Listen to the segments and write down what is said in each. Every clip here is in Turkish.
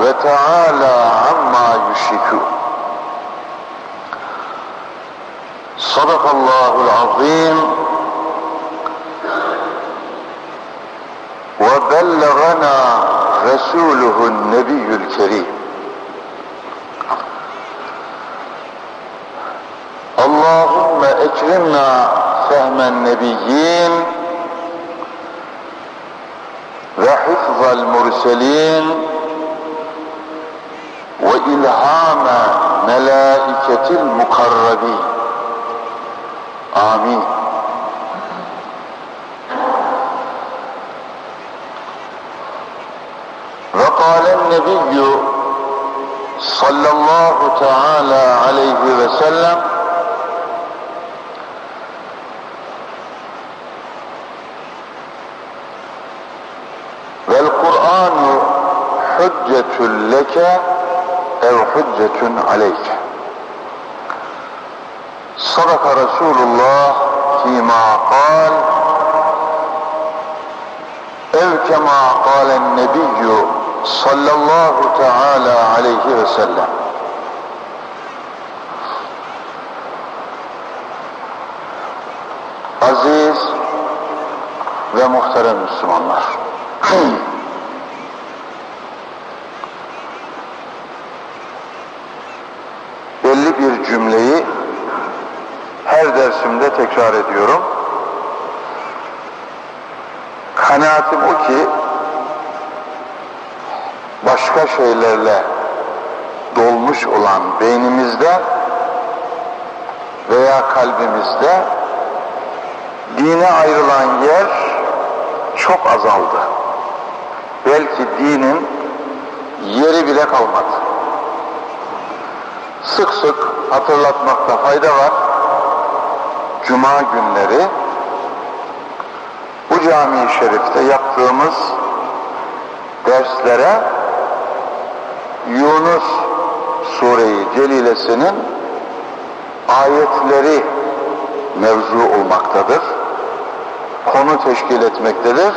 وتعالى عما يشركون. صدق الله العظيم. وبلغنا رسوله النبي الكريم. اللهم اكرمنا فهم النبيين وحفظ المرسلين. وإلهام ملائكة المقربين. آمين. وقال النبي صلى الله تعالى عليه وسلم والقرآن حجة لك ev hüccetün aleyke. Sadaka Resulullah fîmâ kal ev kemâ kâlen nebiyyü sallallahu teâlâ aleyhi ve sellem. Aziz ve muhterem Müslümanlar. Tekrar ediyorum. Kanaatim o ki başka şeylerle dolmuş olan beynimizde veya kalbimizde dine ayrılan yer çok azaldı. Belki dinin yeri bile kalmadı. Sık sık hatırlatmakta fayda var. Cuma günleri bu cami-i şerifte yaptığımız derslere Yunus Sure-i Celilesinin ayetleri mevzu olmaktadır. Konu teşkil etmektedir.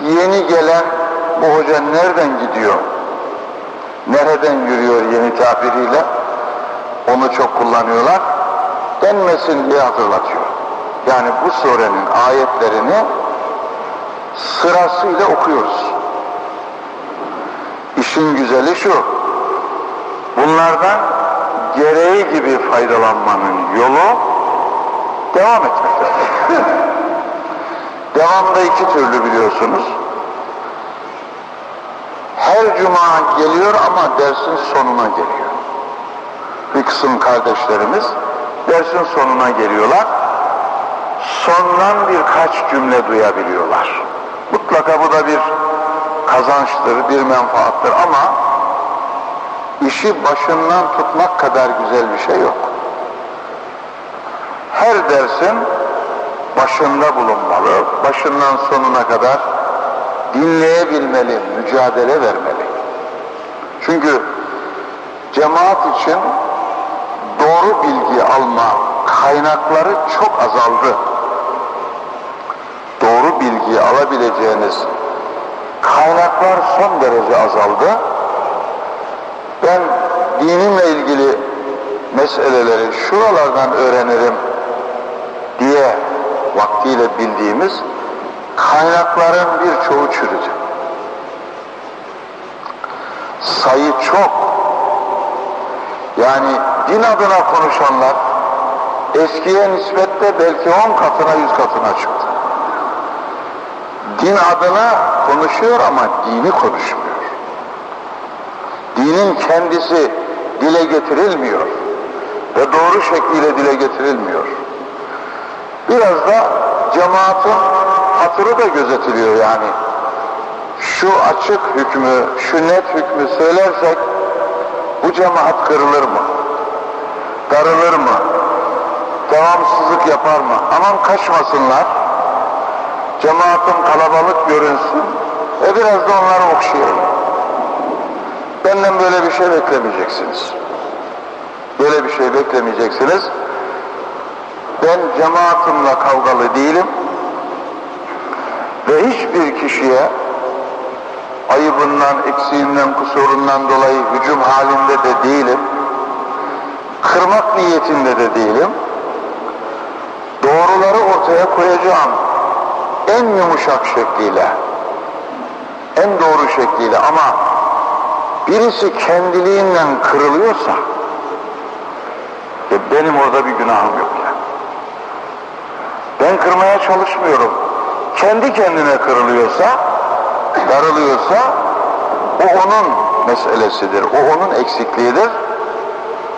Yeni gelen bu hoca nereden gidiyor? Nereden yürüyor yeni tabiriyle? Onu çok kullanıyorlar. Denmesin diye hatırlatıyor. Yani bu surenin ayetlerini sırasıyla okuyoruz. İşin güzeli şu, bunlardan gereği gibi faydalanmanın yolu devam etmektedir. Devamda iki türlü biliyorsunuz. Her cuma geliyor ama dersin sonuna geliyor. Bir kısım kardeşlerimiz dersin sonuna geliyorlar. Sondan birkaç cümle duyabiliyorlar. Mutlaka bu da bir kazançtır, bir menfaattır ama işi başından tutmak kadar güzel bir şey yok. Her dersin başında bulunmalı, başından sonuna kadar dinleyebilmeli, mücadele vermeli. Çünkü cemaat için doğru bilgi alma kaynakları çok azaldı. Doğru bilgi alabileceğiniz kaynaklar son derece azaldı. Ben dinimle ilgili meseleleri şuralardan öğrenirim diye vaktiyle bildiğimiz kaynakların birçoğu çürüdü. Sayı çok. Yani din adına konuşanlar eskiye nispetle belki on katına yüz katına çıktı. Din adına konuşuyor ama dini konuşmuyor. Dinin kendisi dile getirilmiyor ve doğru şekliyle dile getirilmiyor. Biraz da cemaatin satırı da gözetiliyor yani. Şu açık hükmü, şu net hükmü söylersek bu cemaat kırılır mı? Darılır mı? Devamsızlık yapar mı? Aman kaçmasınlar. Cemaatim kalabalık görünsün. E biraz da onları okşayalım. Benden böyle bir şey beklemeyeceksiniz. Böyle bir şey beklemeyeceksiniz. Ben cemaatimle kavgalı değilim. Ve hiçbir kişiye ayıbından, eksiğinden, kusurundan dolayı hücum halinde de değilim. Kırmak niyetinde de değilim. Doğruları ortaya koyacağım. En yumuşak şekliyle, en doğru şekliyle ama birisi kendiliğinden kırılıyorsa e benim orada bir günahım yok ya. Ben kırmaya çalışmıyorum. Kendi kendine kırılıyorsa, darılıyorsa o onun meselesidir. O onun eksikliğidir.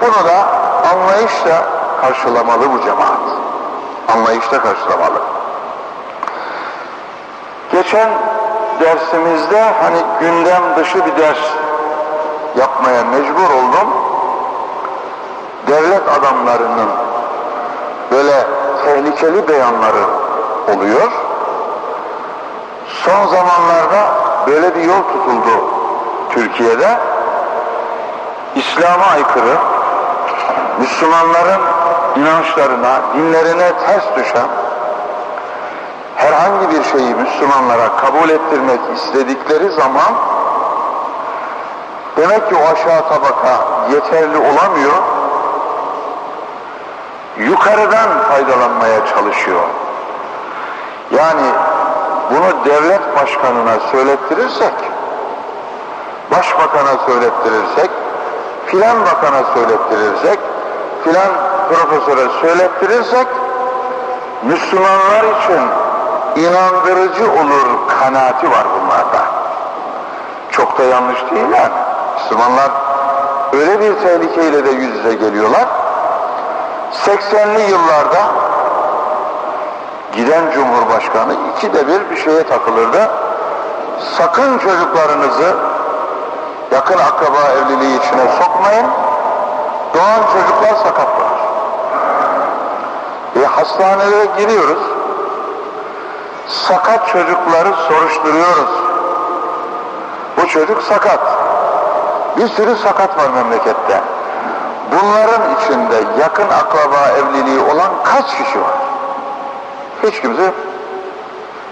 Bunu da anlayışla karşılamalı bu cemaat. Anlayışla karşılamalı. Geçen dersimizde hani gündem dışı bir ders yapmaya mecbur oldum. Devlet adamlarının böyle tehlikeli beyanları oluyor. Son zamanlarda böyle bir yol tutuldu Türkiye'de. İslam'a aykırı, Müslümanların inançlarına, dinlerine ters düşen herhangi bir şeyi Müslümanlara kabul ettirmek istedikleri zaman demek ki o aşağı tabaka yeterli olamıyor yukarıdan faydalanmaya çalışıyor. Yani bunu devlet başkanına söylettirirsek, başbakana söylettirirsek, filan bakana söylettirirsek, filan profesöre söylettirirsek, Müslümanlar için inandırıcı olur kanaati var bunlarda. Çok da yanlış değil yani. Müslümanlar öyle bir tehlikeyle de yüz yüze geliyorlar. 80'li yıllarda giden Cumhurbaşkanı ikide bir bir şeye takılırdı. Sakın çocuklarınızı yakın akraba evliliği içine sokmayın. Doğan çocuklar sakatlanır. E hastanelere giriyoruz. Sakat çocukları soruşturuyoruz. Bu çocuk sakat. Bir sürü sakat var memlekette. Bunların içinde yakın akraba evliliği olan kaç kişi var? Hiç kimse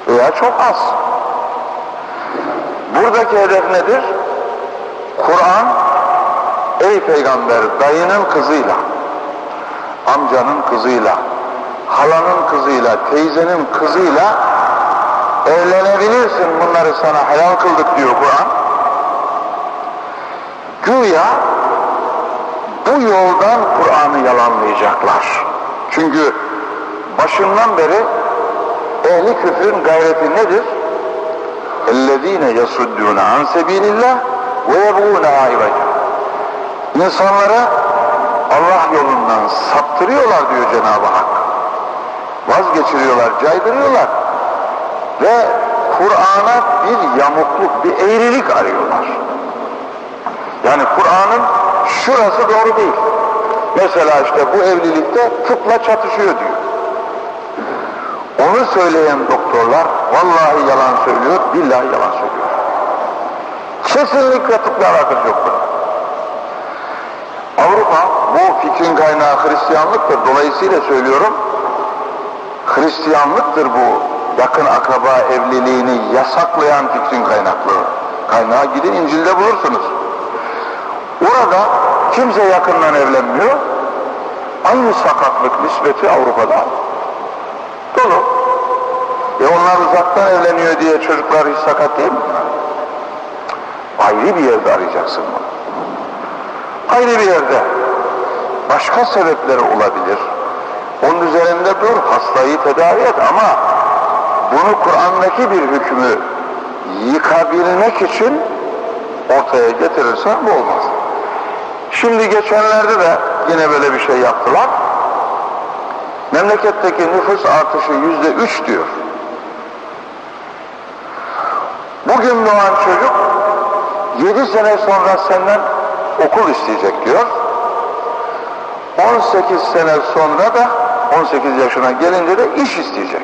veya çok az. Buradaki hedef nedir? Kur'an ey peygamber dayının kızıyla, amcanın kızıyla, halanın kızıyla, teyzenin kızıyla evlenebilirsin bunları sana helal kıldık diyor Kur'an. Güya bu yoldan Kur'an'ı yalanlayacaklar. Çünkü başından beri ehli küfrün gayreti nedir? اَلَّذ۪ينَ يَصُدُّونَ عَنْ سَب۪يلِ اللّٰهِ وَيَبْغُونَ عَيْوَجًا İnsanlara Allah yolundan saptırıyorlar diyor Cenab-ı Hak. Vazgeçiriyorlar, caydırıyorlar. Ve Kur'an'a bir yamukluk, bir eğrilik arıyorlar. Yani Kur'an'ın şurası doğru değil. Mesela işte bu evlilikte tıpla çatışıyor diyor. Onu söyleyen doktorlar vallahi yalan söylüyor, billahi yalan söylüyor. Kesinlikle tıpla alakası yok bunun. Avrupa bu fikrin kaynağı Hristiyanlıktır. Dolayısıyla söylüyorum Hristiyanlıktır bu yakın akraba evliliğini yasaklayan fikrin kaynaklı. Kaynağı gidin İncil'de bulursunuz. Orada kimse yakından evlenmiyor. Aynı sakatlık nispeti Avrupa'da. Dolu. E onlar uzaktan evleniyor diye çocuklar hiç sakat değil mi? Ayrı bir yerde arayacaksın bunu. Ayrı bir yerde. Başka sebepleri olabilir. Onun üzerinde dur, hastayı tedavi et ama bunu Kur'an'daki bir hükmü yıkabilmek için ortaya getirirsen bu olmaz. Şimdi geçenlerde de yine böyle bir şey yaptılar. Memleketteki nüfus artışı yüzde üç diyor. Bugün doğan çocuk yedi sene sonra senden okul isteyecek diyor. 18 sene sonra da 18 yaşına gelince de iş isteyecek.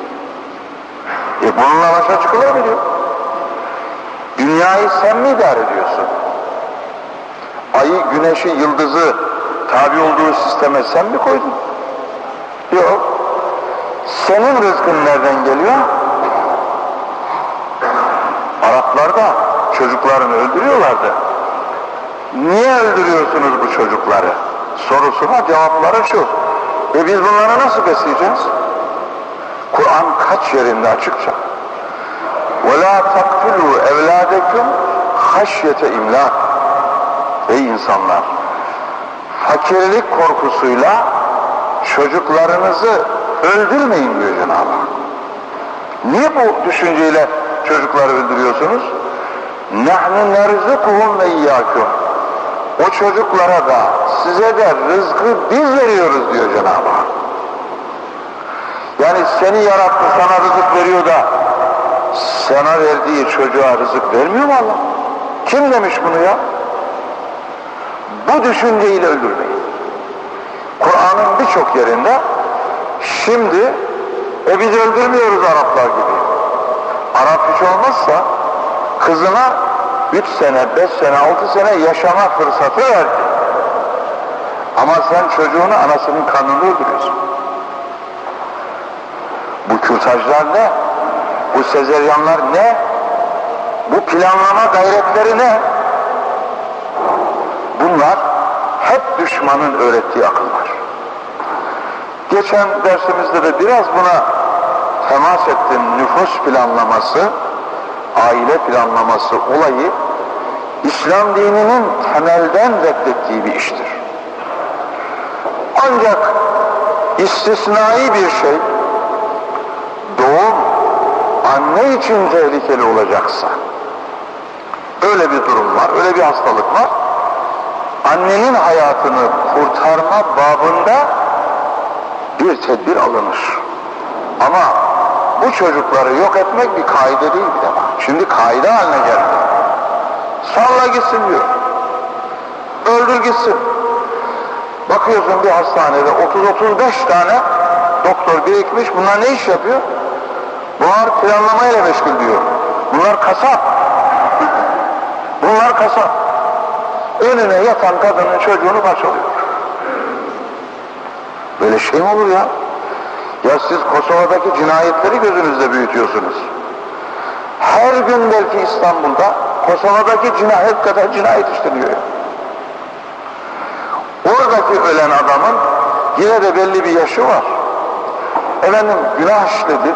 E bununla başa çıkılır mı diyor. Dünyayı sen mi idare ediyorsun? Ayı, güneşi, yıldızı tabi olduğu sisteme sen mi koydun? Yok. Senin rızkın nereden geliyor? Araplar da çocuklarını öldürüyorlardı Niye öldürüyorsunuz bu çocukları? Sorusuna cevapları şu. E biz bunları nasıl besleyeceğiz? Kur'an kaç yerinde açıkça. وَلَا تَقْتُلُوا اَوْلَادَكُمْ خَشْيَةَ imlak. Ey insanlar! Fakirlik korkusuyla çocuklarınızı öldürmeyin diyor Cenab-ı Hak. Niye bu düşünceyle çocukları öldürüyorsunuz? نَحْنُ نَرْزُقُهُمْ وَاِيَّاكُمْ Çocuklara da size de rızkı biz veriyoruz diyor Cenab-ı Hak. Yani seni yarattı sana rızık veriyor da sana verdiği çocuğa rızık vermiyor mu Allah? Kim demiş bunu ya? Bu düşünceyle öldürmeyin. Kur'an'ın birçok yerinde şimdi e biz öldürmüyoruz Araplar gibi. Arap hiç olmazsa kızına üç sene, beş sene, altı sene yaşama fırsatı verdi. Ama sen çocuğunu anasının kanını öldürüyorsun. Bu kürtajlar ne? Bu sezeryanlar ne? Bu planlama gayretleri ne? Bunlar hep düşmanın öğrettiği akıllar. Geçen dersimizde de biraz buna temas ettim. Nüfus planlaması, aile planlaması olayı İslam dininin temelden reddettiği bir iştir. Ancak istisnai bir şey doğum anne için tehlikeli olacaksa öyle bir durum var, öyle bir hastalık var. Annenin hayatını kurtarma babında bir tedbir alınır. Ama bu çocukları yok etmek bir kaide değil bir defa. Şimdi kaide haline geldi. Salla gitsin diyor. Öldür gitsin. Bakıyorsun bir hastanede 30-35 tane doktor birikmiş. Bunlar ne iş yapıyor? Bunlar planlamayla meşgul diyor. Bunlar kasap. Bunlar kasap. Önüne yatan kadının çocuğunu parçalıyor. Böyle şey mi olur ya? Ya siz Kosova'daki cinayetleri gözünüzde büyütüyorsunuz. Her gün belki İstanbul'da Kosova'daki cinayet kadar cinayet işleniyor. Oradaki ölen adamın yine de belli bir yaşı var. Efendim günah işledi.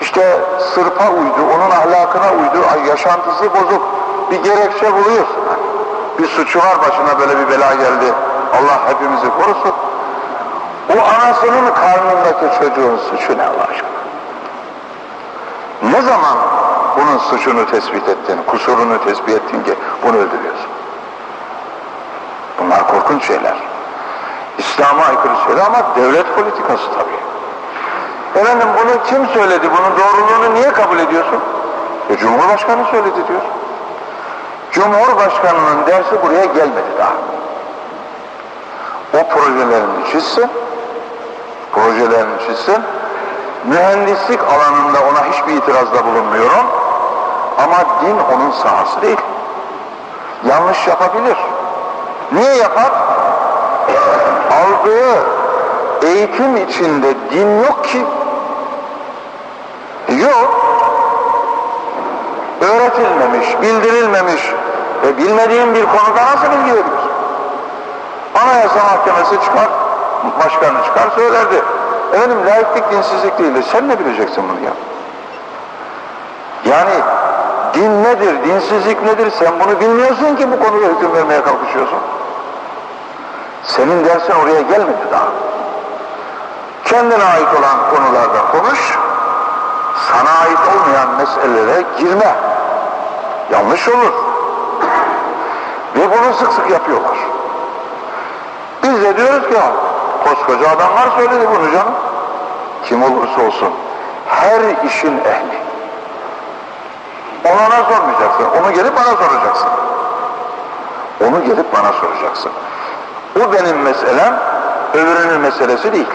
İşte sırpa uydu, onun ahlakına uydu, yaşantısı bozuk. Bir gerekçe buluyorsun. Bir suçu var başına böyle bir bela geldi. Allah hepimizi korusun. O anasının karnındaki çocuğun suçu ne Allah aşkına? Ne zaman bunun suçunu tespit ettin, kusurunu tespit ettin ki bunu öldürüyorsun? Bunlar korkunç şeyler. İslam'a aykırı şeyler ama devlet politikası tabii. Efendim bunu kim söyledi, bunun doğruluğunu niye kabul ediyorsun? E, Cumhurbaşkanı söyledi diyor. Cumhurbaşkanının dersi buraya gelmedi daha. O projelerini çizsin, projelerini çizsin. Mühendislik alanında ona hiçbir itirazda bulunmuyorum. Ama din onun sahası değil. Yanlış yapabilir. Niye yapar? Aldığı eğitim içinde din yok ki. Yok. Öğretilmemiş, bildirilmemiş ve bilmediğin bir konuda nasıl bilgi veriyorsun? Anayasa Mahkemesi çıkar, başkanı çıkar söylerdi. Efendim laiklik dinsizlik değildir. Sen ne bileceksin bunu ya? Yani din nedir, dinsizlik nedir sen bunu bilmiyorsun ki bu konuda hüküm vermeye kalkışıyorsun. Senin dersin oraya gelmedi daha. Kendine ait olan konularda konuş, sana ait olmayan meselelere girme. Yanlış olur. Ve bunu sık sık yapıyorlar. Biz de diyoruz ki koskoca adamlar söyledi bunu canım. Kim olursa olsun her işin ehli. Ona sormayacaksın. Onu gelip bana soracaksın. Onu gelip bana soracaksın. O benim meselem, öbürünün meselesi değil.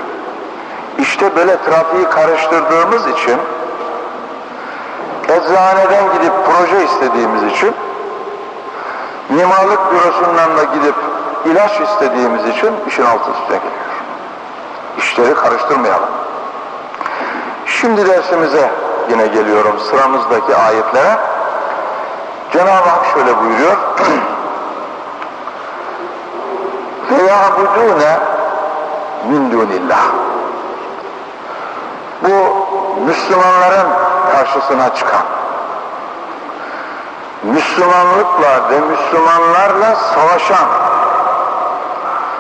İşte böyle trafiği karıştırdığımız için, eczaneden gidip proje istediğimiz için, mimarlık bürosundan da gidip ilaç istediğimiz için işin altı üstüne geliyor. İşleri karıştırmayalım. Şimdi dersimize yine geliyorum sıramızdaki ayetlere. Cenab-ı Hak şöyle buyuruyor. فَيَعْبُدُونَ min dunillah. Bu Müslümanların karşısına çıkan, Müslümanlıkla ve Müslümanlarla savaşan,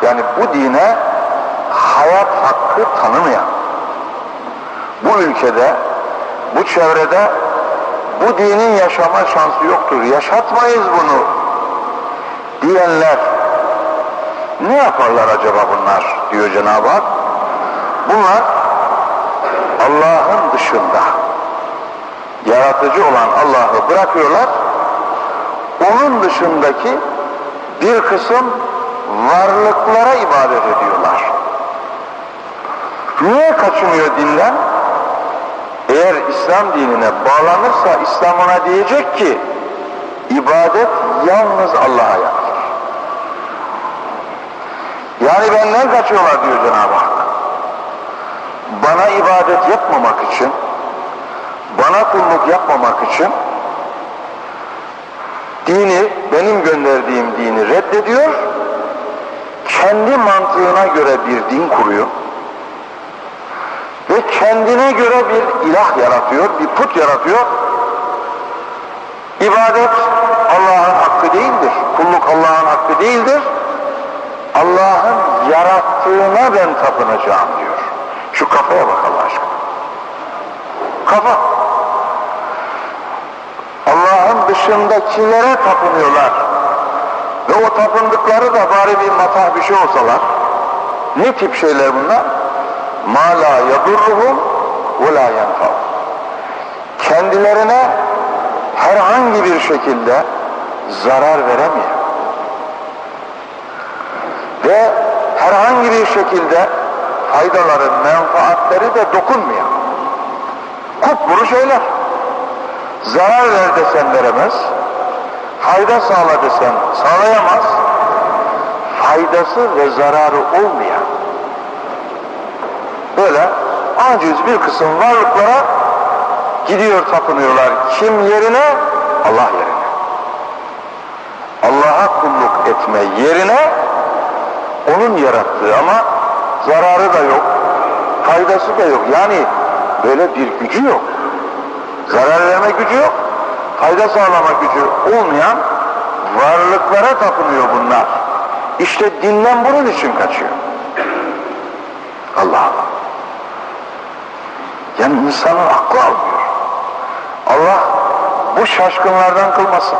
yani bu dine hayat hakkı tanımayan, bu ülkede, bu çevrede bu dinin yaşama şansı yoktur, yaşatmayız bunu diyenler ne yaparlar acaba bunlar diyor Cenab-ı Hak. Bunlar Allah'ın dışında yaratıcı olan Allah'ı bırakıyorlar. Onun dışındaki bir kısım varlıklara ibadet ediyorlar. Niye kaçınıyor dinden? Eğer İslam dinine bağlanırsa İslam ona diyecek ki ibadet yalnız Allah'a yapılır. Yani benden kaçıyorlar diyor Cenab-ı Hak. Bana ibadet yapmamak için, bana kulluk yapmamak için dini, benim gönderdiğim dini reddediyor, kendi mantığına göre bir din kuruyor ve kendine göre bir ilah yaratıyor, bir put yaratıyor. İbadet Allah'ın hakkı değildir, kulluk Allah'ın hakkı değildir. Allah'ın yarattığına ben tapınacağım diyor. Şu kafaya bak Allah aşkına. Kafa. Allah'ın dışındakilere tapınıyorlar. Ve o tapındıkları da bari bir matah bir şey olsalar. Ne tip şeyler bunlar? La yadurruhum ve la yenfav. Kendilerine herhangi bir şekilde zarar veremiyor. Ve herhangi bir şekilde faydaları, menfaatleri de dokunmuyor. Kupkuru şeyler. Zarar ver desen veremez, fayda sağla desen sağlayamaz, faydası ve zararı olmayan aciz bir kısım varlıklara gidiyor tapınıyorlar. Kim yerine? Allah yerine. Allah'a kulluk etme yerine onun yarattığı ama zararı da yok, faydası da yok. Yani böyle bir gücü yok. Zarar verme gücü yok, fayda sağlama gücü olmayan varlıklara tapınıyor bunlar. İşte dinden bunun için kaçıyor. Allah Allah. Yani insanın aklı almıyor. Allah bu şaşkınlardan kılmasın.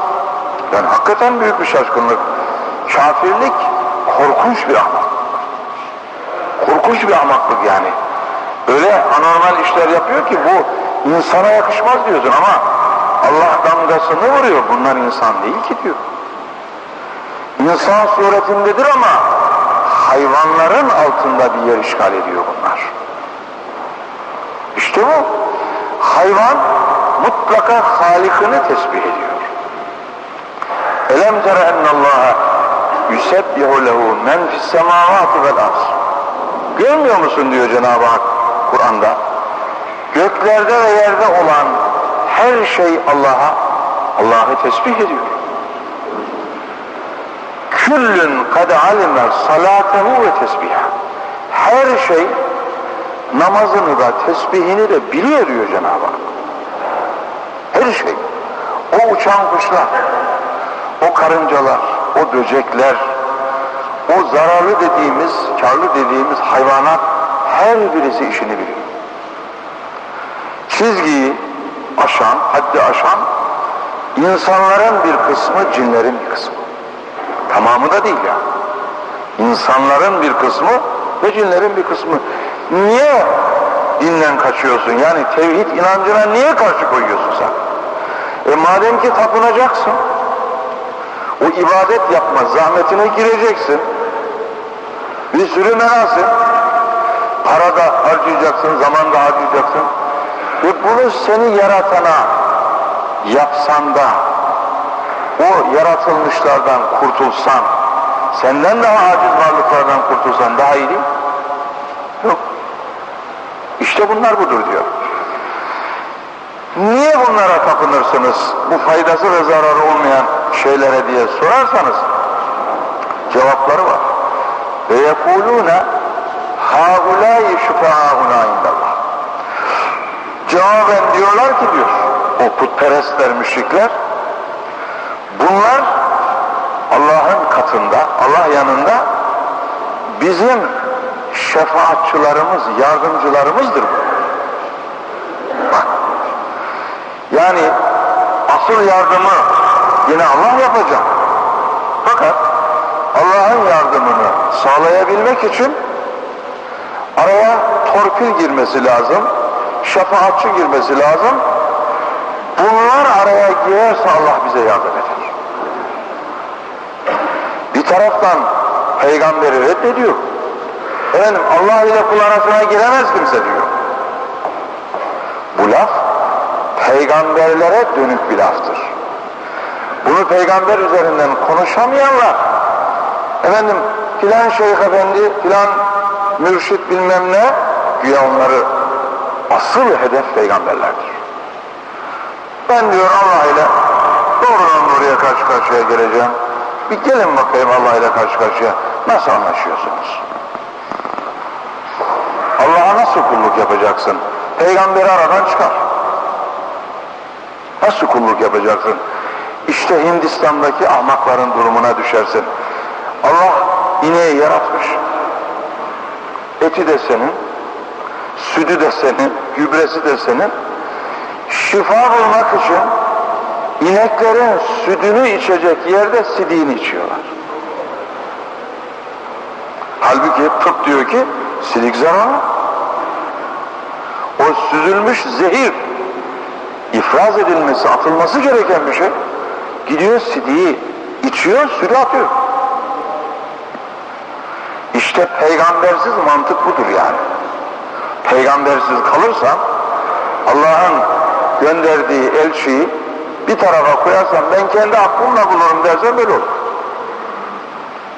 Yani hakikaten büyük bir şaşkınlık. Kafirlik korkunç bir ahmak. Korkunç bir ahmaklık yani. Öyle anormal işler yapıyor ki bu insana yakışmaz diyorsun ama Allah damgasını vuruyor. Bunlar insan değil ki diyor. İnsan suretindedir ama hayvanların altında bir yer işgal ediyor bunlar. İşte bu. Hayvan mutlaka Halik'ini tesbih ediyor. Elem tere ennallaha yusebbihu lehu men fis semavati vel arz. Görmüyor musun diyor Cenab-ı Hak Kur'an'da. Göklerde ve yerde olan her şey Allah'a Allah'ı tesbih ediyor. Küllün kad alime salatehu ve tesbiha. Her şey namazını da tesbihini de biliyor diyor Cenab-ı Hak. Her şey. O uçan kuşlar, o karıncalar, o böcekler, o zararlı dediğimiz, karlı dediğimiz hayvanat her birisi işini biliyor. Çizgiyi aşan, haddi aşan insanların bir kısmı, cinlerin bir kısmı. Tamamı da değil ya. İnsanların bir kısmı ve cinlerin bir kısmı. Niye dinden kaçıyorsun? Yani tevhid inancına niye karşı koyuyorsun sen? E madem ki tapınacaksın, o ibadet yapma zahmetine gireceksin. Bir sürü menasim. Para da harcayacaksın, zaman da harcayacaksın. Ve bunu seni yaratana yapsan da o yaratılmışlardan kurtulsan, senden daha aciz varlıklardan kurtulsan daha iyi değil Yok. İşte bunlar budur diyor. Niye bunlara tapınırsınız? Bu faydası ve zararı olmayan şeylere diye sorarsanız cevapları var. Ve yekulune haulâi şüfâhuna indallah. Cevaben diyorlar ki diyor o putperestler, müşrikler bunlar Allah'ın katında, Allah yanında bizim şefaatçılarımız, yardımcılarımızdır. Bak. Yani asıl yardımı yine Allah yapacak. Fakat Allah'ın yardımını sağlayabilmek için araya torpil girmesi lazım, şefaatçi girmesi lazım. Bunlar araya girerse Allah bize yardım eder. Bir taraftan peygamberi reddediyor. Efendim Allah ile kul arasına giremez kimse diyor. Bu laf peygamberlere dönük bir laftır. Bunu peygamber üzerinden konuşamayanlar efendim filan şeyh efendi filan mürşit bilmem ne güya onları asıl hedef peygamberlerdir. Ben diyor Allah ile doğrudan buraya karşı karşıya geleceğim. Bir gelin bakayım Allah ile karşı karşıya. Nasıl anlaşıyorsunuz? Allah'a nasıl kulluk yapacaksın? Peygamberi aradan çıkar. Nasıl kulluk yapacaksın? İşte Hindistan'daki ahmakların durumuna düşersin. Allah ineği yaratmış. Eti de senin, sütü de senin, gübresi de senin. Şifa bulmak için ineklerin sütünü içecek yerde sidiğini içiyorlar. Halbuki tıp diyor ki silik zararı. O süzülmüş zehir ifraz edilmesi, atılması gereken bir şey. Gidiyor sidiği içiyor, sütü atıyor. İşte peygambersiz mantık budur yani. Peygambersiz kalırsan Allah'ın gönderdiği elçiyi bir tarafa koyarsan ben kendi aklımla bulurum dersen böyle olur.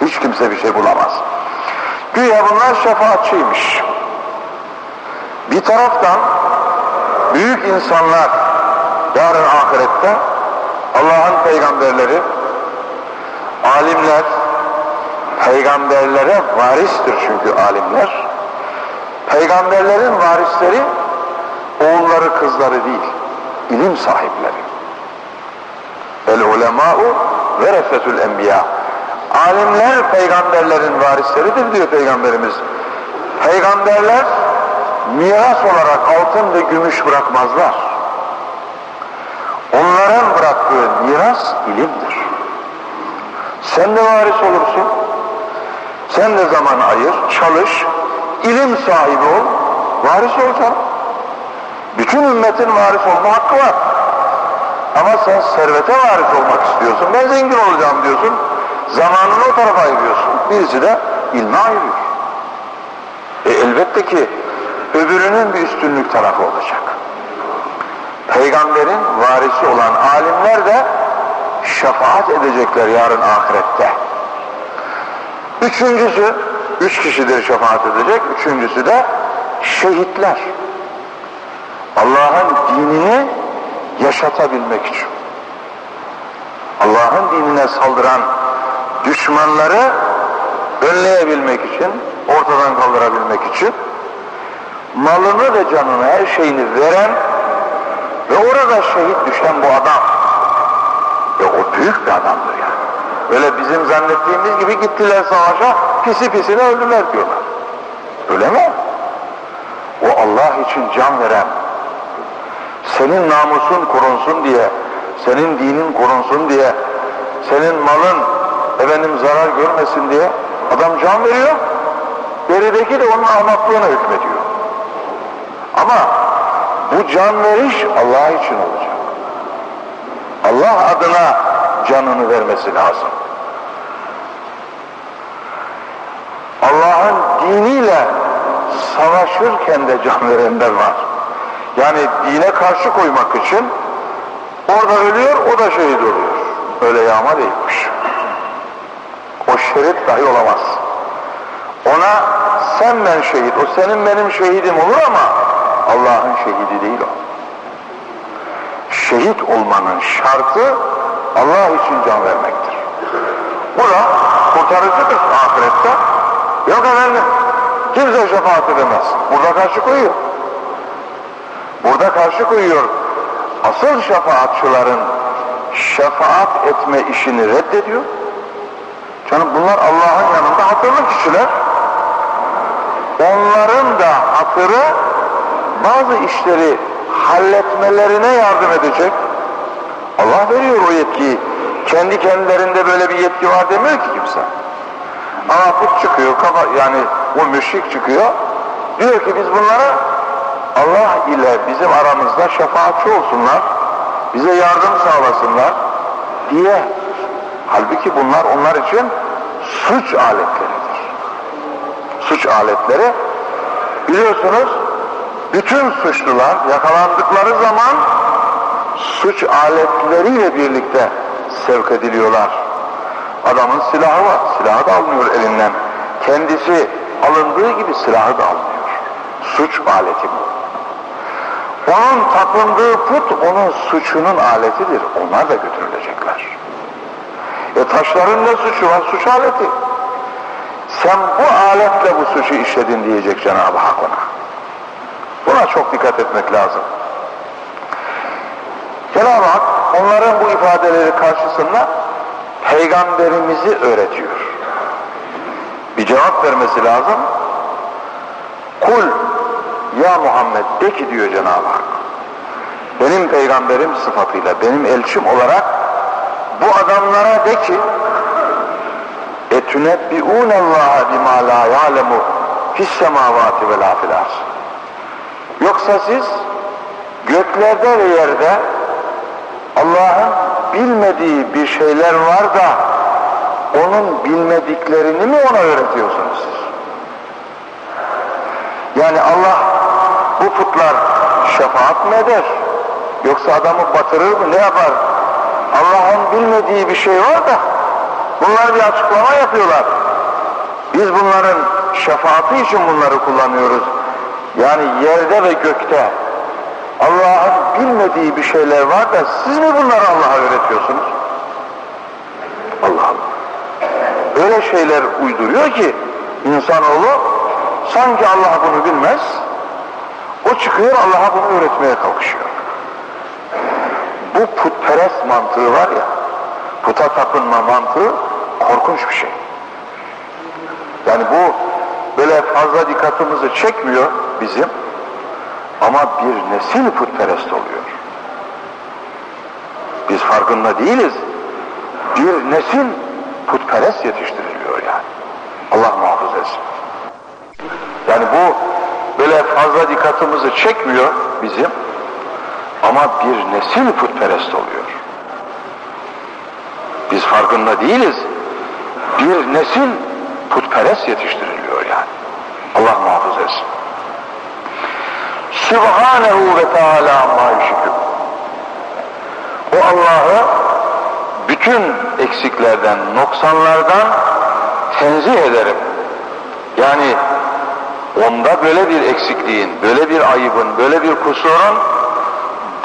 Hiç kimse bir şey bulamaz. Güya bunlar şefaatçiymiş. Bir taraftan büyük insanlar yarın ahirette Allah'ın peygamberleri, alimler, peygamberlere varistir çünkü alimler. Peygamberlerin varisleri oğulları kızları değil, ilim sahipleri. El ulemâ'u veresetül enbiya. Alimler peygamberlerin varisleridir diyor peygamberimiz. Peygamberler miras olarak altın ve gümüş bırakmazlar. Onların bıraktığı miras ilimdir. Sen de varis olursun. Sen de zaman ayır, çalış, ilim sahibi ol, varis olacaksın. Bütün ümmetin varis olma hakkı var. Ama sen servete varis olmak istiyorsun. Ben zengin olacağım diyorsun. Zamanını o tarafa ayırıyorsun. Birisi de ilme ayırıyor. E elbette ki öbürünün bir üstünlük tarafı olacak. Peygamberin varisi olan alimler de şefaat edecekler yarın ahirette. Üçüncüsü, üç kişidir şefaat edecek. Üçüncüsü de şehitler. Allah'ın dinini yaşatabilmek için. Allah'ın dinine saldıran düşmanları önleyebilmek için, ortadan kaldırabilmek için malını ve canını, her şeyini veren ve orada şehit düşen bu adam ve o büyük bir adamdır yani. Öyle bizim zannettiğimiz gibi gittiler savaşa pisi pisine öldüler diyorlar. Öyle mi? O Allah için can veren, senin namusun korunsun diye, senin dinin korunsun diye, senin malın efendim zarar görmesin diye adam can veriyor. Gerideki de onun ahmaklığına hükmediyor. Ama bu can veriş Allah için olacak. Allah adına canını vermesi lazım. Allah'ın diniyle savaşırken de can verenler var. Yani dine karşı koymak için orada ölüyor, o da şehit oluyor. Öyle yağma değilmiş. O şerit dahi olamaz. Ona sen ben şehit, o senin benim şehidim olur ama Allah'ın şehidi değil o. Şehit olmanın şartı Allah için can vermektir. Bu da kurtarıcıdır ahirette. Yok efendim, kimse şefaat edemez. Burada karşı koyuyor. Burada karşı koyuyor. Asıl şefaatçıların şefaat etme işini reddediyor. Canım bunlar Allah'ın yanında hatırlı kişiler. Onların da hatırı bazı işleri halletmelerine yardım edecek. Allah veriyor o yetkiyi. Kendi kendilerinde böyle bir yetki var demiyor ki kimse. Ama çıkıyor, kafa, yani o müşrik çıkıyor. Diyor ki biz bunlara Allah ile bizim aramızda şefaatçi olsunlar, bize yardım sağlasınlar diye. Halbuki bunlar onlar için suç aletleridir. Suç aletleri biliyorsunuz bütün suçlular yakalandıkları zaman suç aletleriyle birlikte sevk ediliyorlar. Adamın silahı var, silahı da alınıyor elinden. Kendisi alındığı gibi silahı da alınıyor. Suç aleti bu. Onun tapındığı put onun suçunun aletidir. Onlar da götürülecekler. E taşların ne suçu var? Suç aleti. Sen bu aletle bu suçu işledin diyecek Cenab-ı Hak ona. Buna çok dikkat etmek lazım. Cenab-ı Hak onların bu ifadeleri karşısında peygamberimizi öğretiyor. Bir cevap vermesi lazım. Kul ya Muhammed de ki diyor Cenab-ı Hak. Benim peygamberim sıfatıyla, benim elçim olarak bu adamlara de ki etunebbiûnallâhe bimâ lâ yâlemû fissemâvâti vel âfilâsın. Yoksa siz göklerde ve yerde Allah'ın bilmediği bir şeyler var da onun bilmediklerini mi ona öğretiyorsunuz siz? Yani Allah bu putlar şefaat mi eder? Yoksa adamı batırır mı? Ne yapar? Allah'ın bilmediği bir şey var da bunlar bir açıklama yapıyorlar. Biz bunların şefaati için bunları kullanıyoruz. Yani yerde ve gökte Allah'ın bilmediği bir şeyler var da siz mi bunları Allah'a öğretiyorsunuz? Allah Allah. Öyle şeyler uyduruyor ki insanoğlu sanki Allah bunu bilmez. O çıkıyor Allah'a bunu öğretmeye kalkışıyor. Bu putperest mantığı var ya, puta tapınma mantığı korkunç bir şey. Yani bu böyle fazla dikkatimizi çekmiyor bizim ama bir nesil putperest oluyor. Biz farkında değiliz. Bir nesil putperest yetiştiriliyor yani. Allah muhafaza etsin. Yani bu böyle fazla dikkatimizi çekmiyor bizim ama bir nesil putperest oluyor. Biz farkında değiliz. Bir nesil putperest yetiştiriliyor yani. Allah muhafaza etsin. Sübhanehu ve Teala amma. O Allah'ı bütün eksiklerden, noksanlardan tenzih ederim. Yani onda böyle bir eksikliğin, böyle bir ayıbın, böyle bir kusurun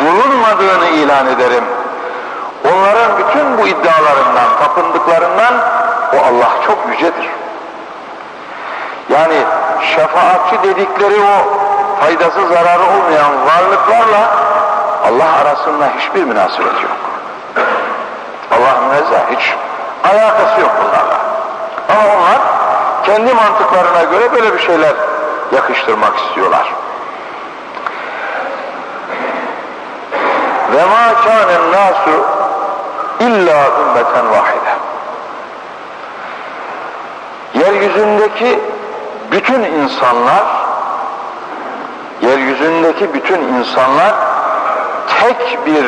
bulunmadığını ilan ederim. Onların bütün bu iddialarından, tapındıklarından o Allah çok yücedir. Yani şefaatçi dedikleri o faydası zararı olmayan varlıklarla Allah arasında hiçbir münasebet yok. Allah münezzeh hiç alakası yok bunlarla. Ama onlar kendi mantıklarına göre böyle bir şeyler yakıştırmak istiyorlar. Ve ma kânen nasu illa ümmeten vahide. Yeryüzündeki bütün insanlar yeryüzündeki bütün insanlar tek bir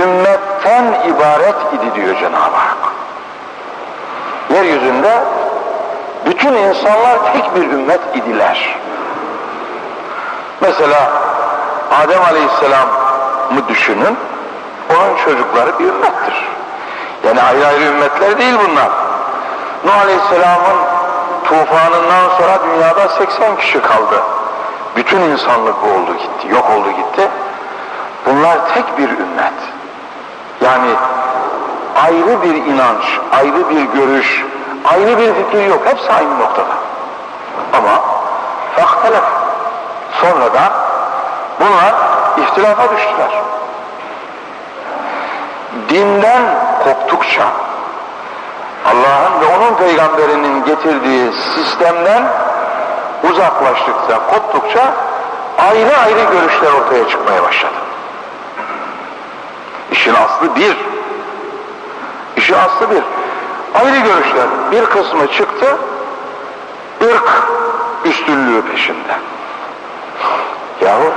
ümmetten ibaret idi diyor Cenab-ı Hak. Yeryüzünde bütün insanlar tek bir ümmet idiler. Mesela Adem Aleyhisselam'ı düşünün, onun çocukları bir ümmettir. Yani ayrı ayrı ümmetler değil bunlar. Nuh Aleyhisselam'ın tufanından sonra dünyada 80 kişi kaldı. Bütün insanlık oldu gitti, yok oldu gitti. Bunlar tek bir ümmet. Yani ayrı bir inanç, ayrı bir görüş, ayrı bir fikir yok. Hepsi aynı noktada. Ama faktelef. Sonradan bunlar ihtilafa düştüler. Dinden koptukça Allah'ın ve onun peygamberinin getirdiği sistemden uzaklaştıkça, koptukça ayrı ayrı görüşler ortaya çıkmaya başladı. İşin aslı bir. İşin aslı bir. Ayrı görüşler. Bir kısmı çıktı, ırk üstünlüğü peşinde. Yahu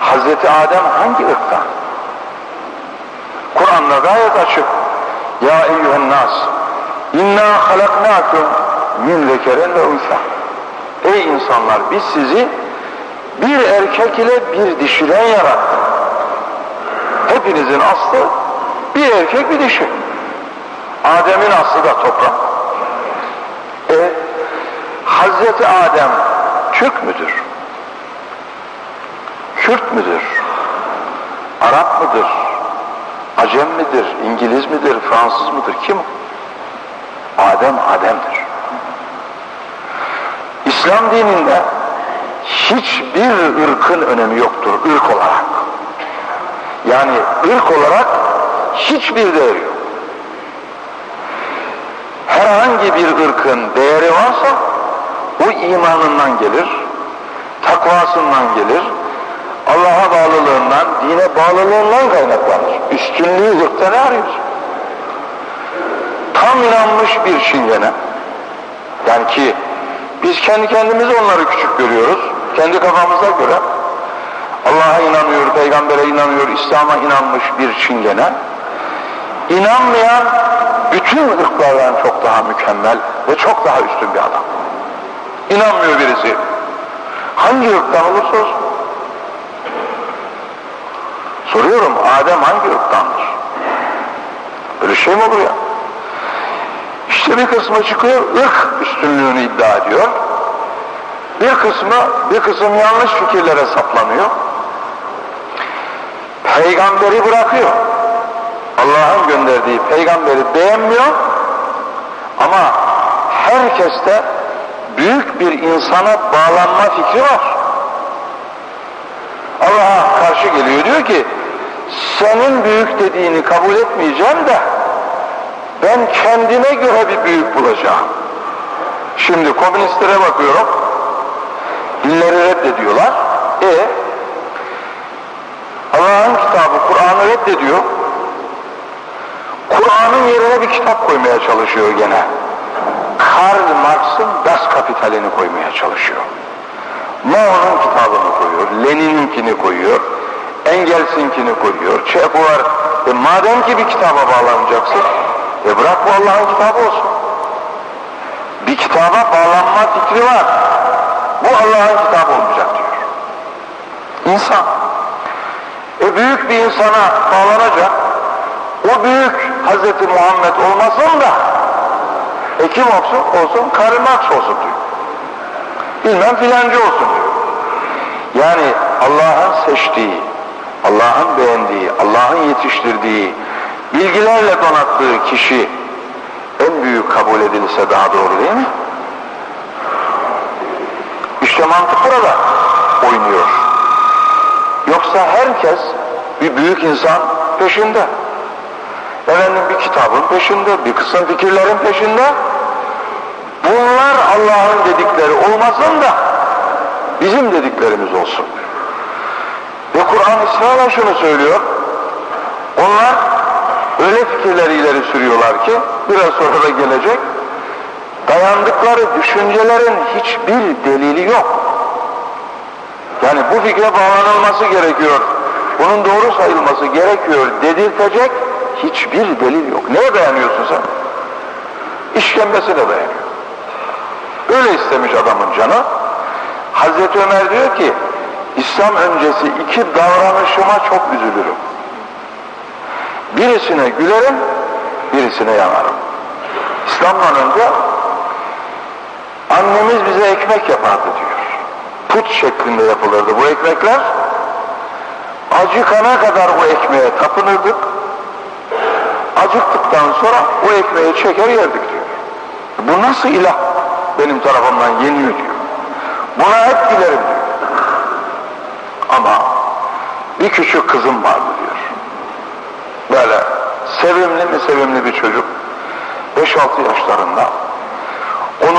Hazreti Adem hangi ırktan? Kur'an'da gayet açık. Ya eyyühen nas inna halaknakum min zekeren ve unsa. Ey insanlar biz sizi bir erkek ile bir dişiden yarattık. Hepinizin aslı bir erkek bir dişi. Adem'in aslı da toprak. E, Hazreti Adem Türk müdür? Kürt müdür? Arap mıdır? Acem midir? İngiliz midir? Fransız mıdır? Kim? Adem Adem'dir. İslam dininde hiçbir ırkın önemi yoktur ırk olarak. Yani ırk olarak hiçbir değeri yok. Herhangi bir ırkın değeri varsa o imanından gelir, takvasından gelir, Allah'a bağlılığından, dine bağlılığından kaynaklanır. Üstünlüğü ırkta ne arıyoruz? Tam inanmış bir çingene, yani ki biz kendi kendimizi onları küçük görüyoruz, kendi kafamıza göre. Allah'a inanıyor, peygambere inanıyor, İslam'a inanmış bir çingene, inanmayan bütün ırklardan çok daha mükemmel ve çok daha üstün bir adam. İnanmıyor birisi. Hangi ırktan olursa olsun. Soruyorum Adem hangi ırktandır? Böyle şey mi olur ya? İşte bir kısmı çıkıyor ırk üstünlüğünü iddia ediyor. Bir kısmı bir kısım yanlış fikirlere saplanıyor. Peygamberi bırakıyor. Allah'ın gönderdiği peygamberi beğenmiyor ama herkeste büyük bir insana bağlanma fikri var. Allah'a karşı geliyor diyor ki senin büyük dediğini kabul etmeyeceğim de ben kendime göre bir büyük bulacağım. Şimdi komünistlere bakıyorum dinleri reddediyorlar. E Allah'ın kitabı Kur'an'ı reddediyor. Kur'an'ın yerine bir kitap koymaya çalışıyor gene. Karl Marx'ın Das Kapitalini koymaya çalışıyor. Mao'nun kitabını koyuyor, Lenin'inkini koyuyor, Engels'inkini koyuyor, Çeko var. E madem ki bir kitaba bağlanacaksın, e bırak bu Allah'ın kitabı olsun. Bir kitaba bağlanma fikri var. Bu Allah'ın kitabı olmayacak diyor. İnsan. E büyük bir insana bağlanacak, o büyük Hazreti Muhammed olmasın da e kim olsun? Olsun Karl olsun diyor. Bilmem filancı olsun diyor. Yani Allah'ın seçtiği, Allah'ın beğendiği, Allah'ın yetiştirdiği, bilgilerle donattığı kişi en büyük kabul edilse daha doğru değil mi? İşte mantık burada oynuyor. Yoksa herkes bir büyük insan peşinde. Efendim bir kitabın peşinde, bir kısım fikirlerin peşinde. Bunlar Allah'ın dedikleri olmasın da bizim dediklerimiz olsun. Ve Kur'an ısrarla şunu söylüyor. Onlar öyle fikirleri ileri sürüyorlar ki biraz sonra da gelecek. Dayandıkları düşüncelerin hiçbir delili yok. Yani bu fikre bağlanılması gerekiyor. Bunun doğru sayılması gerekiyor dedirtecek hiçbir delil yok. Neye dayanıyorsun sen? İşkembesine dayanıyor. Öyle istemiş adamın canı. Hazreti Ömer diyor ki, İslam öncesi iki davranışıma çok üzülürüm. Birisine gülerim, birisine yanarım. İslam'dan önce annemiz bize ekmek yapardı diyor. Put şeklinde yapılırdı bu ekmekler. Acıkana kadar bu ekmeğe tapınırdık. Acıktıktan sonra o ekmeği çeker yerdik diyor. Bu nasıl ilah benim tarafımdan yeniyor diyor. Buna hep gülerim diyor. Ama bir küçük kızım vardı diyor. Sevimli mi sevimli bir çocuk. 5-6 yaşlarında. Onu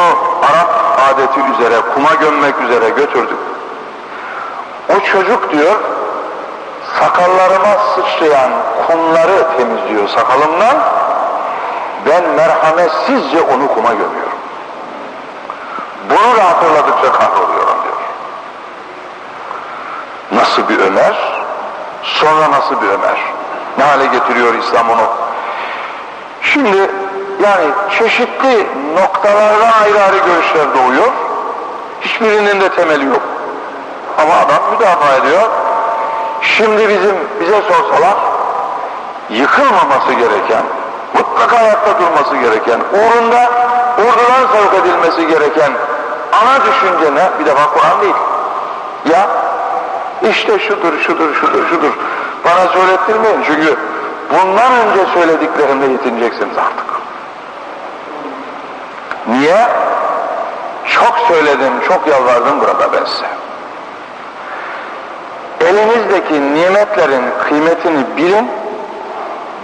Arap adeti üzere kuma gömmek üzere götürdük. O çocuk diyor sakallarıma sıçrayan kumları temizliyor sakalımdan. Ben merhametsizce onu kuma gömüyorum. Bunu da hatırladıkça kahroluyorum diyor. Nasıl bir Ömer? Sonra nasıl bir Ömer? Ne hale getiriyor İslam onu? Şimdi yani çeşitli noktalardan ayrı ayrı görüşler doğuyor. Hiçbirinin de temeli yok. Ama adam müdafaa ediyor. Şimdi bizim bize sorsalar yıkılmaması gereken, mutlaka ayakta durması gereken, uğrunda ordudan sevk edilmesi gereken ana düşünce ne? Bir defa Kur'an değil. Ya işte şudur, şudur, şudur, şudur. Bana söylettirmeyin çünkü bundan önce söylediklerimle yetineceksiniz artık. Niye? Çok söyledim, çok yalvardım burada ben size. Elinizdeki nimetlerin kıymetini bilin,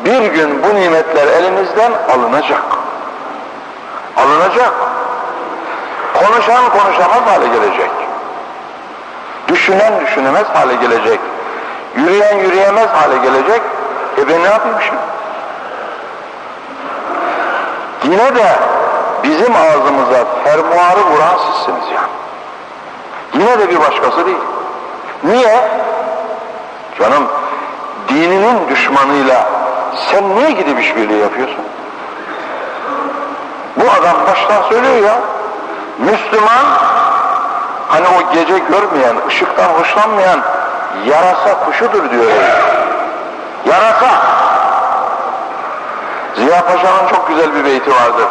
bir gün bu nimetler elinizden alınacak. Alınacak. Konuşan konuşamaz hale gelecek. Düşünen düşünemez hale gelecek. Yürüyen yürüyemez hale gelecek. E ben ne yapayım şimdi? Yine de bizim ağzımıza fermuarı vuran sizsiniz yani. Yine de bir başkası değil. Niye? Canım dininin düşmanıyla sen niye gidip işbirliği yapıyorsun? Bu adam baştan söylüyor ya. Müslüman hani o gece görmeyen, ışıktan hoşlanmayan yarasa kuşudur diyor. Yarasa. Ziya Paşa'nın çok güzel bir beyti vardır.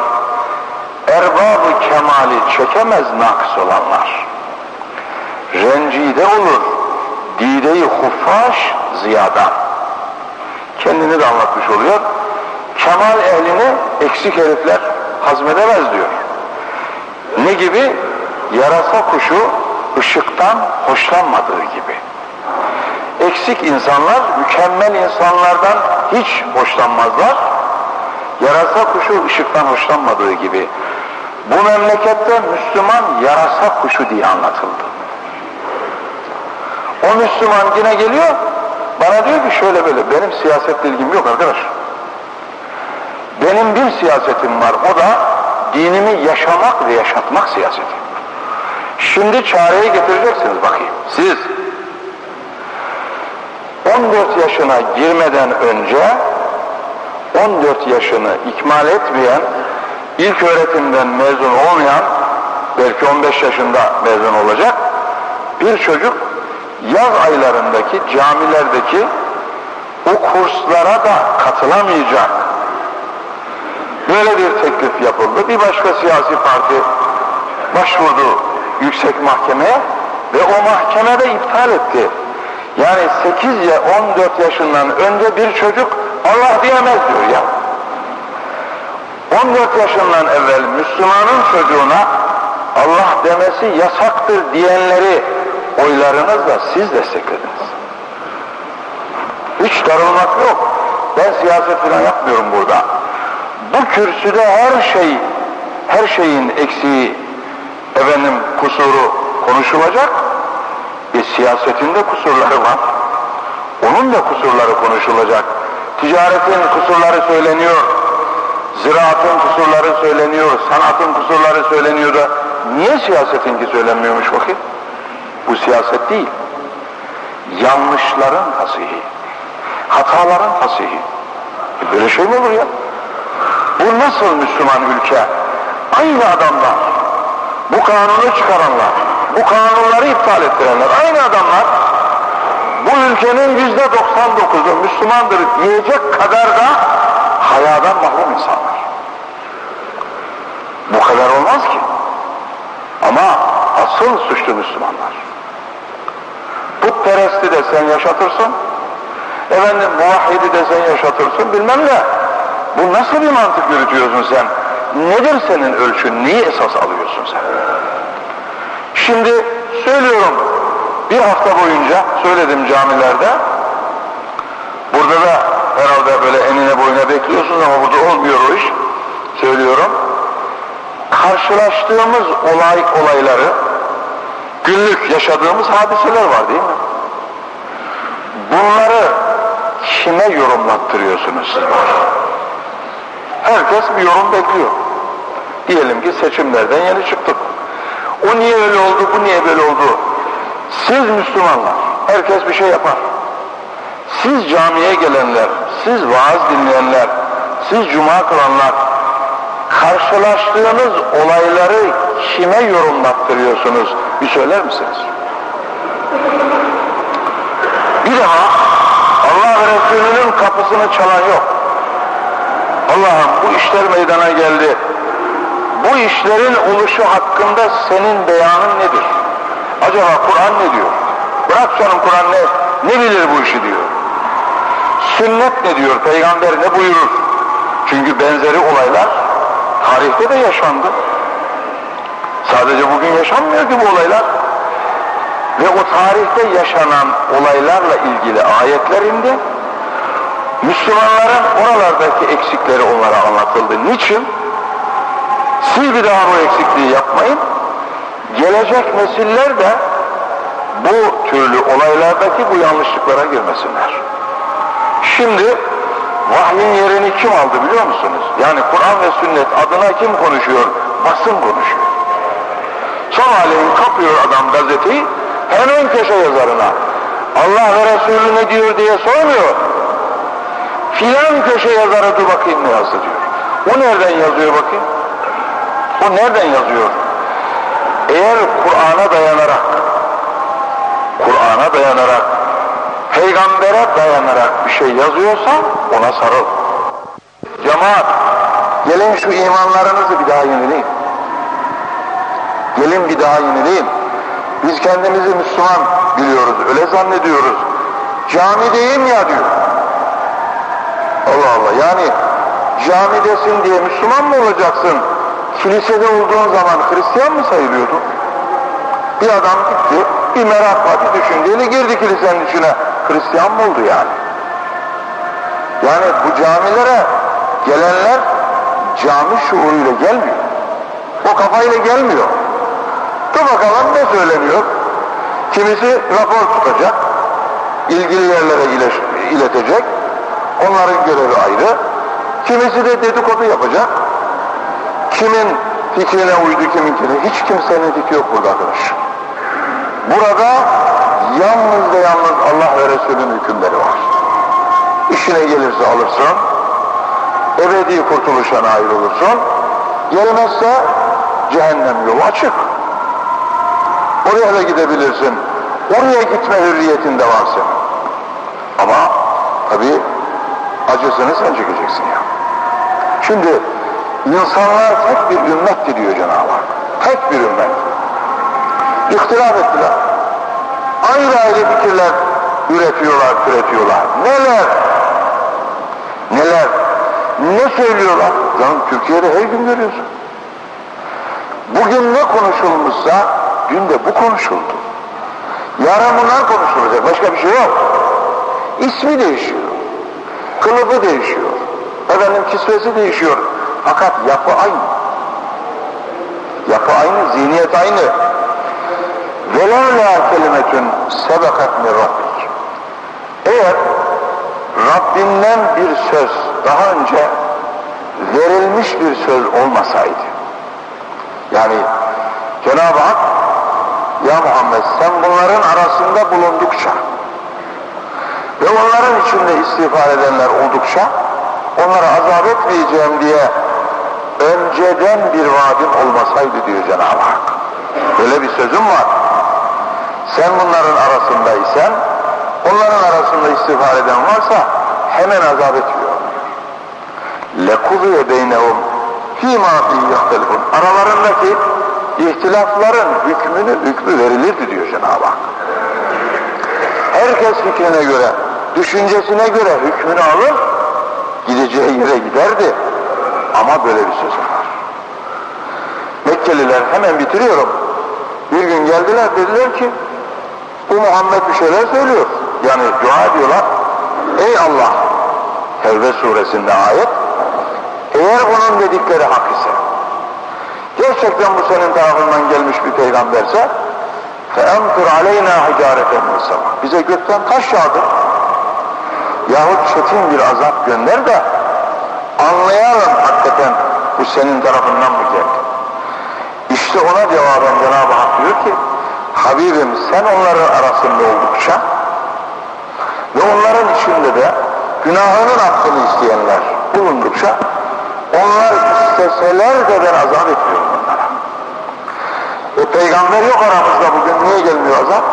Erbabı kemali çekemez naks olanlar. Rencide olur dide-i huffaş ziyadan. Kendini de anlatmış oluyor. Kemal ehlini eksik herifler hazmedemez diyor. Ne gibi? Yarasa kuşu ışıktan hoşlanmadığı gibi. Eksik insanlar mükemmel insanlardan hiç hoşlanmazlar. Yarasa kuşu ışıktan hoşlanmadığı gibi. Bu memlekette Müslüman yarasa kuşu diye anlatıldı. O Müslüman yine geliyor, bana diyor ki şöyle böyle, benim siyasetle ilgim yok arkadaş. Benim bir siyasetim var, o da dinimi yaşamak ve yaşatmak siyaseti. Şimdi çareyi getireceksiniz bakayım. Siz 14 yaşına girmeden önce 14 yaşını ikmal etmeyen, ilk öğretimden mezun olmayan, belki 15 yaşında mezun olacak bir çocuk yaz aylarındaki camilerdeki o kurslara da katılamayacak. Böyle bir teklif yapıldı. Bir başka siyasi parti başvurdu yüksek mahkemeye ve o mahkemede iptal etti. Yani 8 ya 14 yaşından önce bir çocuk Allah diyemez diyor ya. 14 yaşından evvel Müslümanın çocuğuna Allah demesi yasaktır diyenleri oylarınızla siz desteklediniz. Hiç darılmak yok. Ben siyaset falan yapmıyorum burada. Bu kürsüde her şey, her şeyin eksiği, efendim kusuru konuşulacak. E siyasetinde kusurları var. Onun da kusurları konuşulacak. Ticaretin kusurları söyleniyor. Ziraatın kusurları söyleniyor. Sanatın kusurları söyleniyor da niye siyasetinki söylenmiyormuş bakayım? Bu siyaset değil. Yanlışların fasihi. Hataların fasihi. E böyle şey mi olur ya? Bu nasıl Müslüman ülke? Aynı adamlar, bu kanunu çıkaranlar, bu kanunları iptal ettirenler, aynı adamlar bu ülkenin yüzde 99'u Müslümandır diyecek kadar da hayadan mahrum insanlar. Bu kadar olmaz ki. Ama asıl suçlu Müslümanlar. Putperesti de sen yaşatırsın, efendim muvahhidi de sen yaşatırsın bilmem ne. Bu nasıl bir mantık yürütüyorsun sen? Nedir senin ölçün? Neyi esas alıyorsun sen? Şimdi söylüyorum, bir hafta boyunca söyledim camilerde, burada da herhalde böyle enine boyuna bekliyorsunuz ama burada olmuyor o iş, söylüyorum. Karşılaştığımız olay olayları, günlük yaşadığımız hadiseler var değil mi? Bunları kime yorumlattırıyorsunuz siz Herkes bir yorum bekliyor. Diyelim ki seçimlerden yeni çıktık. O niye öyle oldu, bu niye böyle oldu? Siz Müslümanlar, herkes bir şey yapar. Siz camiye gelenler, siz vaaz dinleyenler, siz cuma kılanlar, karşılaştığınız olayları kime yorumlattırıyorsunuz? Bir söyler misiniz? Bir daha Allah Resulünün kapısını çalan yok. Allah'ım bu işler meydana geldi. İşlerin oluşu hakkında senin beyanın nedir? Acaba Kur'an ne diyor? Bırak canım Kur'an ne, ne bilir bu işi diyor. Sünnet ne diyor? Peygamber ne buyurur? Çünkü benzeri olaylar tarihte de yaşandı. Sadece bugün yaşanmıyor ki bu olaylar. Ve o tarihte yaşanan olaylarla ilgili ayetler indi. Müslümanların oralardaki eksikleri onlara anlatıldı. Niçin? Siz bir daha bu eksikliği yapmayın. Gelecek nesiller de bu türlü olaylardaki bu yanlışlıklara girmesinler. Şimdi vahyin yerini kim aldı biliyor musunuz? Yani Kur'an ve sünnet adına kim konuşuyor? Basın konuşuyor. Sabahleyin kapıyor adam gazeteyi, hemen köşe yazarına. Allah ve Resulü ne diyor diye sormuyor. Filan köşe yazarı dur bakayım ne yazdı diyor. O nereden yazıyor bakayım? O nereden yazıyor? Eğer Kur'an'a dayanarak, Kur'an'a dayanarak, peygambere dayanarak bir şey yazıyorsa ona sarıl. Cemaat, gelin şu imanlarınızı bir daha yenileyin. Gelin bir daha yenileyin. Biz kendimizi Müslüman biliyoruz, öyle zannediyoruz. Camideyim ya diyor. Allah Allah, yani camidesin diye Müslüman mı olacaksın? Kilisede olduğun zaman Hristiyan mı sayılıyordun? Bir adam gitti, bir merakla, bir düşünceyle girdi kilisenin içine. Hristiyan mı oldu yani? Yani bu camilere gelenler cami şuuruyla gelmiyor. O kafayla gelmiyor. Dur bakalım ne söyleniyor? Kimisi rapor tutacak, ilgili yerlere iletecek, onların görevi ayrı. Kimisi de dedikodu yapacak. Kimin fikrine uydu kiminkine, hiç kimsenin fikri yok burada arkadaş. Burada yalnız ve yalnız Allah ve Resulün hükümleri var. İşine gelirse alırsın, ebedi kurtuluşa nail olursun, gelmezse cehennem yolu açık. Oraya da gidebilirsin. Oraya gitme hürriyetin de var senin. Ama tabi acısını sen çekeceksin ya. Şimdi insanlar tek bir ümmet diyor Cenab-ı Hak. Tek bir ümmet. İhtilaf ettiler. Ayrı ayrı fikirler üretiyorlar, üretiyorlar. Neler? Neler? Ne söylüyorlar? Canım Türkiye'de her gün görüyorsun. Bugün ne konuşulmuşsa dün de bu konuşuldu. Yarın bunlar konuşulacak. Başka bir şey yok. İsmi değişiyor. Kılıbı değişiyor. Efendim kisvesi değişiyor. Fakat yapı aynı. Yapı aynı, zihniyet aynı. وَلَوْلَا kelimetün sebekat min Rabbik. Eğer Rabbinden bir söz daha önce verilmiş bir söz olmasaydı, yani Cenab-ı Hak ya Muhammed sen bunların arasında bulundukça ve onların içinde istiğfar edenler oldukça onlara azap etmeyeceğim diye önceden bir vaadim olmasaydı diyor Cenab-ı Hak. Böyle bir sözüm var. Sen bunların arasındaysan, onların arasında istiğfar eden varsa hemen azap etmiyor. لَكُضِيَ بَيْنَهُمْ ف۪ي مَا ف۪ي يَخْتَلِفُونَ Aralarındaki ihtilafların hükmünü, hükmü verilirdi diyor Cenab-ı Hak. Herkes fikrine göre, düşüncesine göre hükmünü alır, gideceği yere giderdi. Ama böyle bir söz var. Mekkeliler hemen bitiriyorum. Bir gün geldiler dediler ki bu Muhammed bir şeyler söylüyor. Yani dua ediyorlar. Ey Allah! Tevbe suresinde ayet eğer bunun dedikleri hak ise gerçekten bu senin tarafından gelmiş bir peygamberse فَاَمْتُرْ عَلَيْنَا حِجَارَةً مِنْ Bize gökten taş yağdır. Yahut çetin bir azap gönder de anlayalım hakikaten bu senin tarafından mı geldi? İşte ona cevaben Cenab-ı Hak diyor ki Habibim sen onların arasında oldukça ve onların içinde de günahının hakkını isteyenler bulundukça onlar isteseler de ben azap etmiyorum onlara. E peygamber yok aramızda bugün niye gelmiyor azap?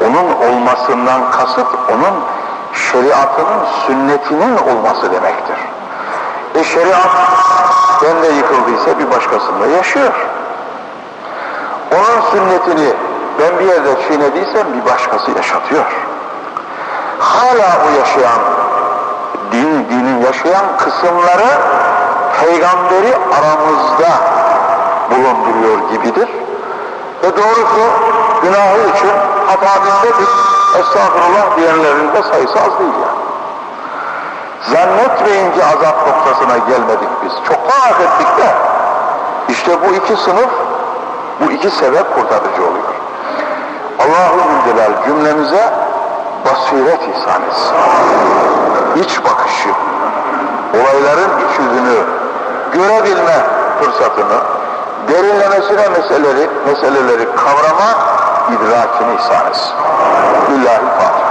Onun olmasından kasıt onun şeriatının sünnetinin olması demektir. E şeriat bende yıkıldıysa bir başkasında yaşıyor. Onun sünnetini ben bir yerde çiğnediysem bir başkası yaşatıyor. Hala o yaşayan, din, dinin yaşayan kısımları peygamberi aramızda bulunduruyor gibidir. Ve doğrusu günahı için hata bizdedir. Estağfurullah diyenlerin de sayısı az değil yani. Zannetmeyin ki azap noktasına gelmedik biz. Çok merak ettik de işte bu iki sınıf bu iki sebep kurtarıcı oluyor. Allahu Zülcelal cümlemize basiret ihsan etsin. İç bakışı, olayların iç yüzünü görebilme fırsatını, derinlemesine meseleleri, meseleleri kavrama idrakini ihsan etsin. Billahi Fatiha.